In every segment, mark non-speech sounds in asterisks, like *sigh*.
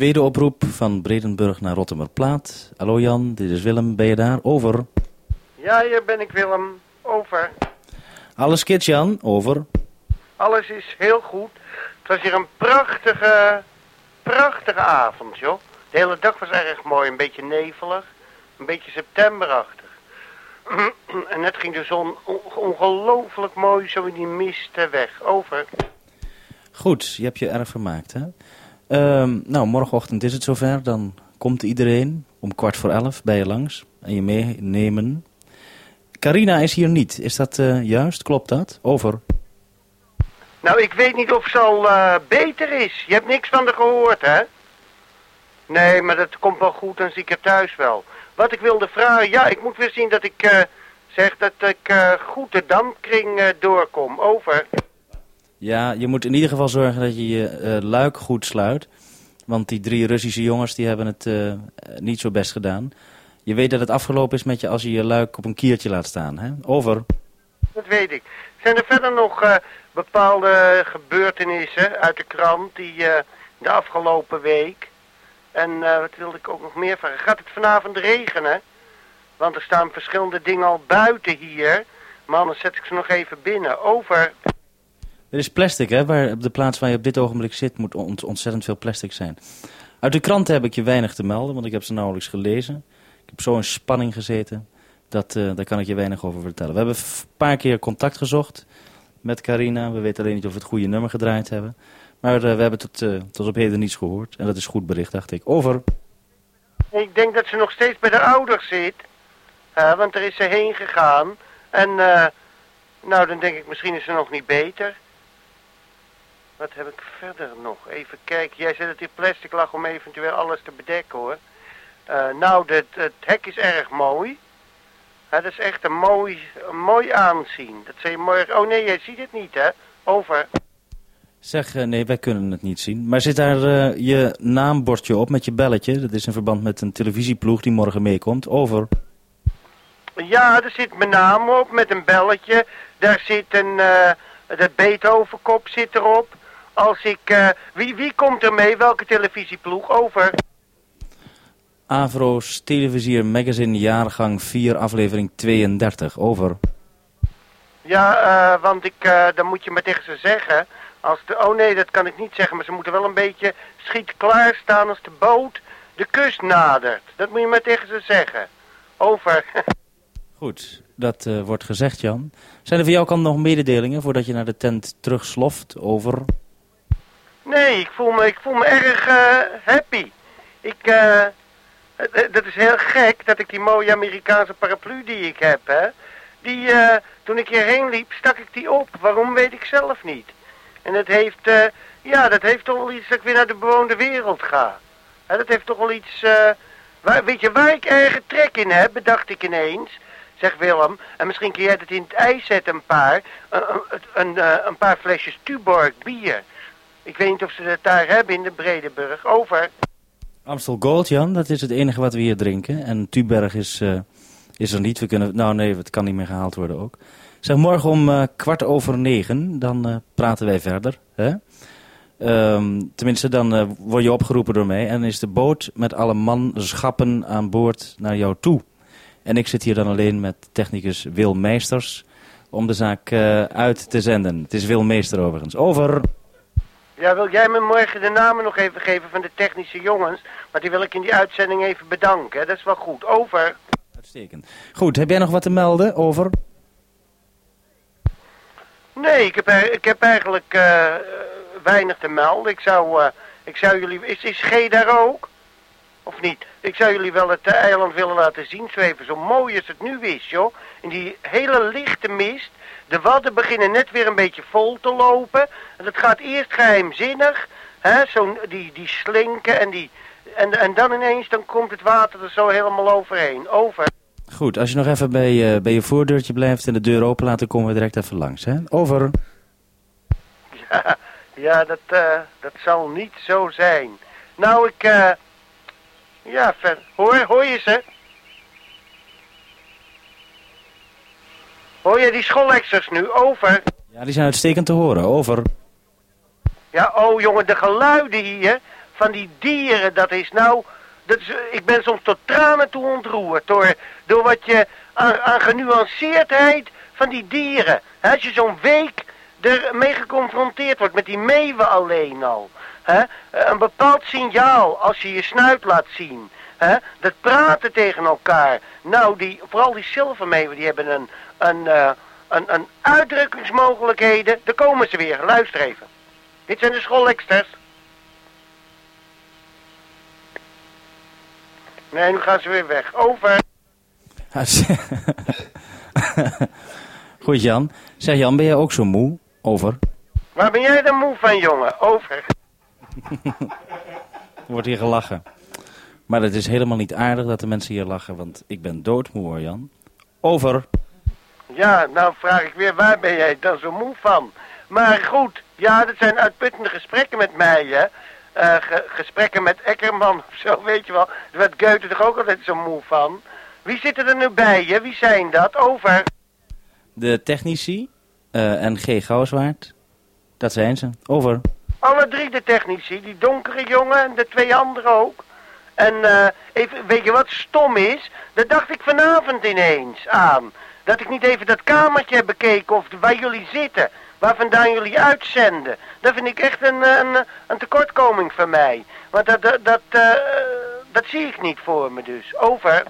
Tweede oproep van Bredenburg naar Rotterdam-Plaat. Hallo Jan, dit is Willem. Ben je daar? Over. Ja, hier ben ik Willem. Over. Alles kids Jan? Over. Alles is heel goed. Het was hier een prachtige, prachtige avond, joh. De hele dag was erg mooi. Een beetje nevelig. Een beetje septemberachtig. *clears throat* en net ging de zon ongelooflijk mooi zo in die mist weg. Over. Goed, je hebt je erg vermaakt, hè? Ehm, nou, morgenochtend is het zover. Dan komt iedereen om kwart voor elf bij je langs en je meenemen. Carina is hier niet. Is dat uh, juist? Klopt dat? Over. Nou, ik weet niet of ze al uh, beter is. Je hebt niks van haar gehoord, hè? Nee, maar dat komt wel goed, dan zie ik het thuis wel. Wat ik wilde vragen, ja, ik moet weer zien dat ik uh, zeg dat ik goed de dampkring doorkom. Over. Ja, je moet in ieder geval zorgen dat je je luik goed sluit. Want die drie Russische jongens die hebben het niet zo best gedaan. Je weet dat het afgelopen is met je als je je luik op een kiertje laat staan, hè? Over. Dat weet ik. Zijn er verder nog uh, bepaalde gebeurtenissen uit de krant die de afgelopen week... En wat wilde ik ook nog meer vragen? Gaat het vanavond regenen? Want er staan verschillende dingen al buiten hier. Maar anders zet ik ze nog even binnen. Over. Er is plastic, hè? Waar, op de plaats waar je op dit ogenblik zit moet ontzettend veel plastic zijn. Uit de krant heb ik je weinig te melden, want ik heb ze nauwelijks gelezen. Ik heb zo in spanning gezeten, dat, uh, daar kan ik je weinig over vertellen. We hebben een paar keer contact gezocht met Carina. We weten alleen niet of we het goede nummer gedraaid hebben. Maar uh, we hebben tot, uh, tot op heden niets gehoord. En dat is goed bericht, dacht ik. Over. Ik denk dat ze nog steeds bij de ouders zit. want er is ze heen gegaan. En nou, dan denk ik misschien is ze nog niet beter. Wat heb ik verder nog? Even kijken. Jij zei dat hier plastic lag om eventueel alles te bedekken hoor. Uh, nou, dit, het hek is erg mooi. Het is echt een mooi, een mooi aanzien. Dat zie je mooi... Oh nee, jij ziet het niet, hè? Over. Zeg, uh, nee, wij kunnen het niet zien. Maar zit daar uh, je naambordje op met je belletje? Dat is in verband met een televisieploeg die morgen meekomt. Over. Ja, er zit mijn naam op met een belletje. Daar zit een... de Beethovenkop zit erop. Als ik... wie, wie komt er mee? Welke televisieploeg? Over. Avro's Televisier Magazine jaargang 4 aflevering 32. Over. Ja, uh, want ik, uh, dan moet je maar tegen ze zeggen. Als de, oh nee, dat kan ik niet zeggen, maar ze moeten wel een beetje schiet klaarstaan als de boot de kust nadert. Dat moet je maar tegen ze zeggen. Over. *laughs* Goed, dat uh, wordt gezegd, Jan. Zijn er voor jou kant nog mededelingen voordat je naar de tent terugsloft? Over. Nee, ik voel me, ik voel me erg happy. Ik, eh eh, eh, dat is heel gek dat ik die mooie Amerikaanse paraplu die ik heb, hè. Die, uh, toen ik hierheen liep, stak ik die op. Waarom weet ik zelf niet. En dat heeft, uh, ja, dat heeft toch wel iets dat ik weer naar de bewoonde wereld ga. Dat heeft toch wel iets, uh, waar, weet je waar ik erge trek in heb, bedacht ik ineens. Zeg Willem, en misschien kun jij het in het ijs zetten een paar, een paar flesjes Tuborg bier. Ik weet niet of ze dat daar hebben in de Bredeburg. Over. Amstel Gold, Jan, dat is het enige wat we hier drinken. En Tuberg is, uh, is er niet. We kunnen, nou nee, het kan niet meer gehaald worden ook. Zeg, morgen om uh, kwart over negen, dan uh, praten wij verder. Hè? Um, tenminste, dan word je opgeroepen door mij. En is de boot met alle manschappen aan boord naar jou toe. En ik zit hier dan alleen met technicus Wil Meesters om de zaak uit te zenden. Het is Wil Meester overigens. Over... Ja, wil jij me morgen de namen nog even geven van de technische jongens? Want die wil ik in die uitzending even bedanken. Dat is wel goed. Over. Uitstekend. Goed, heb jij nog wat te melden? Over. Nee, ik heb, ik heb eigenlijk uh, weinig te melden. Ik zou, uh, ik zou jullie... Is, is G daar ook? Of niet? Ik zou jullie wel het eiland willen laten zien zweven. Zo mooi als het nu is, joh. In die hele lichte mist. De wadden beginnen net weer een beetje vol te lopen. En dat gaat eerst geheimzinnig. Hè, zo die, die slinken en die... En, en dan ineens dan komt het water er zo helemaal overheen. Over. Goed, als je nog even bij, uh, bij je voordeurtje blijft en de deur open laat, dan komen we direct even langs. Hè? Over. Ja, ja dat, uh, dat zal niet zo zijn. Nou, ik... Uh, ja, ver, hoor, hoor je ze? Hoor je die schoolexers nu? Over. Ja, die zijn uitstekend te horen. Over. Ja, oh jongen, de geluiden hier van die dieren, dat is nou... Dat is, ik ben soms tot tranen toe ontroerd door, door wat je aan, aan genuanceerdheid van die dieren. Als je zo'n week ermee geconfronteerd wordt, met die meeuwen alleen al. Hè? Een bepaald signaal als je je snuit laat zien. Dat praten tegen elkaar. Nou, die, vooral die zilvermeeuwen, die hebben een, een, uh, een, een uitdrukkingsmogelijkheden. Daar komen ze weer, luister even. Dit zijn de schoolleksters. Nee, nu gaan ze weer weg. Over. *laughs* Goed Jan. Zeg Jan, ben jij ook zo moe? Over. Waar ben jij dan moe van, jongen? Over. *laughs* Wordt hier gelachen. Maar het is helemaal niet aardig dat de mensen hier lachen, want ik ben doodmoe hoor, Jan. Over. Ja, nou vraag ik weer, waar ben jij dan zo moe van? Maar goed, ja, dat zijn uitputtende gesprekken met mij, hè. Uh, gesprekken met Eckerman of zo, *laughs* weet je wel. Daar werd Goethe toch ook altijd zo moe van. Wie zitten er nu bij je? Wie zijn dat? Over. De technici uh, en G. Gouwswaard. Dat zijn ze. Over. Alle drie de technici, die donkere jongen en de twee anderen ook. En uh, even, weet je wat stom is? Dat dacht ik vanavond ineens aan. Dat ik niet even dat kamertje heb bekeken of waar jullie zitten. Waar vandaan jullie uitzenden. Dat vind ik echt een, een, een tekortkoming van mij. Want dat, dat, dat, uh, dat zie ik niet voor me dus. Over.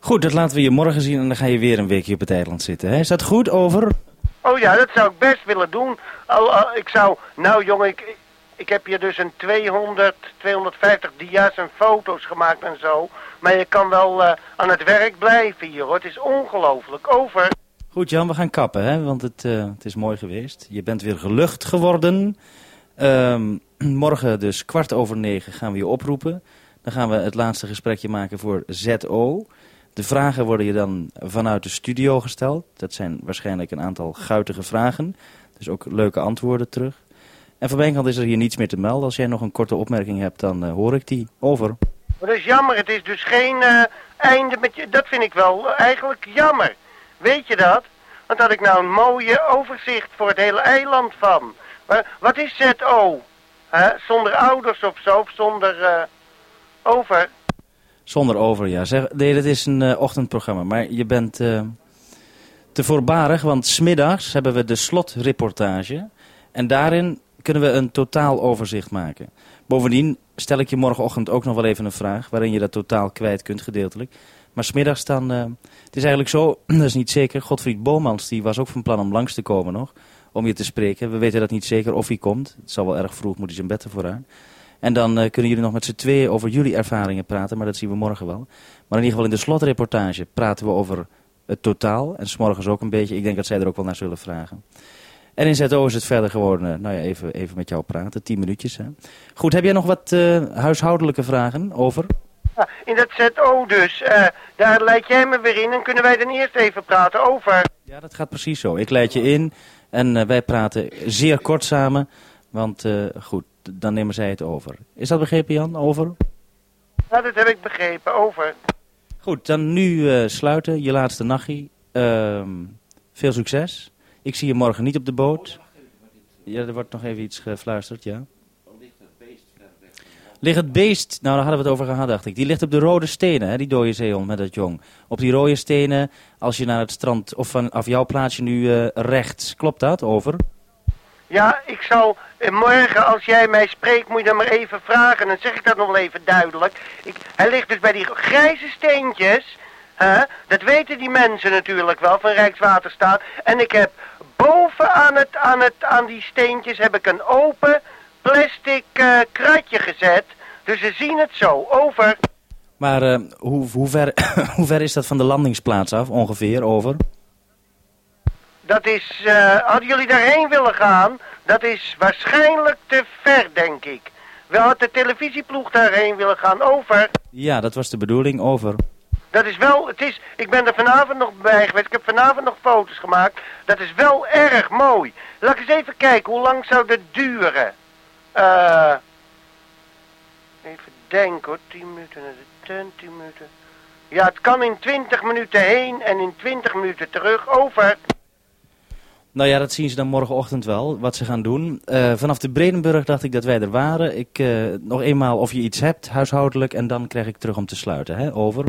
Goed, dat laten we je morgen zien en dan ga je weer een weekje op het eiland zitten. Hè? Is dat goed? Over. Oh ja, dat zou ik best willen doen. Al, al, ik zou, nou jongen, ik, ik heb hier dus een 200, 250 dia's en foto's gemaakt en zo. Maar je kan wel uh, aan het werk blijven hier hoor. Het is ongelooflijk. Over. Goed Jan, we gaan kappen hè, want het, uh, het is mooi geweest. Je bent weer gelucht geworden. Um, *clears throat* morgen dus kwart over negen gaan we je oproepen. Dan gaan we het laatste gesprekje maken voor ZO. De vragen worden je dan vanuit de studio gesteld. Dat zijn waarschijnlijk een aantal guitige vragen. Dus ook leuke antwoorden terug. En van mijn kant is er hier niets meer te melden. Als jij nog een korte opmerking hebt, dan uh, hoor ik die. Over. Dat is jammer. Het is dus geen uh, einde met je. Dat vind ik wel uh, eigenlijk jammer. Weet je dat? Want had ik nou een mooie overzicht voor het hele eiland van. Maar wat is ZO? Huh? Zonder ouders of zo, of zonder over? Zonder over, ja. Zeg, nee, dit is een uh, ochtendprogramma, maar je bent uh, te voorbarig, want smiddags hebben we de slotreportage. En daarin kunnen we een totaal overzicht maken. Bovendien stel ik je morgenochtend ook nog wel even een vraag, waarin je dat totaal kwijt kunt, gedeeltelijk. Maar smiddags dan, uh, het is eigenlijk zo, *clears throat* dat is niet zeker, Godfried Bomans die was ook van plan om langs te komen nog, om je te spreken. We weten dat niet zeker of hij komt, het zal wel erg vroeg, moet hij zijn bed ervoor aan. En dan uh, kunnen jullie nog met z'n tweeën over jullie ervaringen praten, maar dat zien we morgen wel. Maar in ieder geval in de slotreportage praten we over het totaal. En s'morgens ook een beetje, ik denk dat zij er ook wel naar zullen vragen. En in ZO is het verder gewoon, uh, nou ja, even, even met jou praten, tien minuutjes. Hè. Goed, heb jij nog wat uh, huishoudelijke vragen over? Ja, in dat ZO dus, daar leid jij me weer in en kunnen wij dan eerst even praten over... Ja, dat gaat precies zo. Ik leid je in en wij praten zeer kort samen, want goed, dan nemen zij het over. Is dat begrepen Jan? Over? Ja, dat heb ik begrepen. Over. Goed, dan nu uh, sluiten. Je laatste nachtje. Uh, veel succes. Ik zie je morgen niet op de boot. Ja, er wordt nog even iets gefluisterd, ja. Ligt het beest, nou daar hadden we het over gehad dacht ik. Die ligt op de rode stenen, hè, die dode zeehond met dat jong. Op die rode stenen, als je naar het strand, of vanaf jouw plaatsje nu uh, rechts. Klopt dat? Over? Ja, ik zal eh, morgen, als jij mij spreekt, moet je dan maar even vragen. Dan zeg ik dat nog wel even duidelijk. Hij ligt dus bij die grijze steentjes. Dat weten die mensen natuurlijk wel van Rijkswaterstaat. En ik heb boven aan, het, aan, het, aan die steentjes heb ik een open plastic uh, kratje gezet. Dus ze zien het zo. Over. Maar uh, hoe, hoe, ver, *coughs* hoe ver is dat van de landingsplaats af ongeveer? Over. Dat is, uh, hadden jullie daarheen willen gaan, dat is waarschijnlijk te ver, denk ik. We hadden de televisieploeg daarheen willen gaan, over. Ja, dat was de bedoeling, over. Dat is wel, het is, ik ben er vanavond nog bij geweest, ik heb vanavond nog foto's gemaakt. Dat is wel erg mooi. Laat eens even kijken, hoe lang zou dat duren? Uh, even denken hoor, 10 minuten naar de tent, 10 minuten. Ja, het kan in 20 minuten heen en in 20 minuten terug, over. Nou ja, dat zien ze dan morgenochtend wel, wat ze gaan doen. Uh, vanaf de Bredenburg dacht ik dat wij er waren. Ik, uh, nog eenmaal of je iets hebt, huishoudelijk, en dan krijg ik terug om te sluiten. Hè? Over.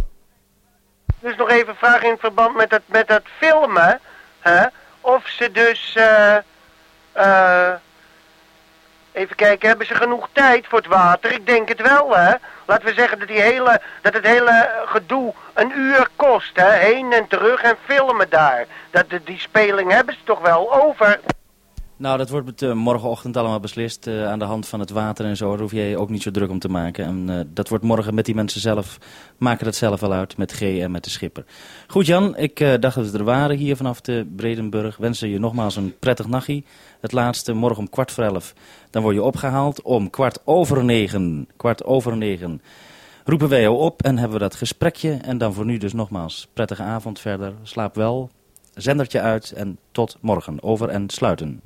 Dus nog even vragen in verband met dat, met dat filmen. Hè? Of ze dus... Uh, Even kijken, hebben ze genoeg tijd voor het water? Ik denk het wel, hè. Laten we zeggen dat, die hele, dat het hele gedoe een uur kost, hè. Heen en terug en filmen daar. Dat, die speling hebben ze toch wel over. Nou, dat wordt uh, morgenochtend allemaal beslist uh, aan de hand van het water en zo. Daar hoef jij ook niet zo druk om te maken. En uh, dat wordt morgen met die mensen zelf, maken dat zelf wel uit met G en met de schipper. Goed Jan, ik dacht dat we er waren hier vanaf de Bredenburg. Wensen je nogmaals een prettig nachtje. Het laatste morgen om kwart voor elf. Dan word je opgehaald om kwart over negen. Kwart over negen. Roepen wij jou op en hebben we dat gesprekje. En dan voor nu dus nogmaals prettige avond verder. Slaap wel. Zendertje uit en tot morgen. Over en sluiten.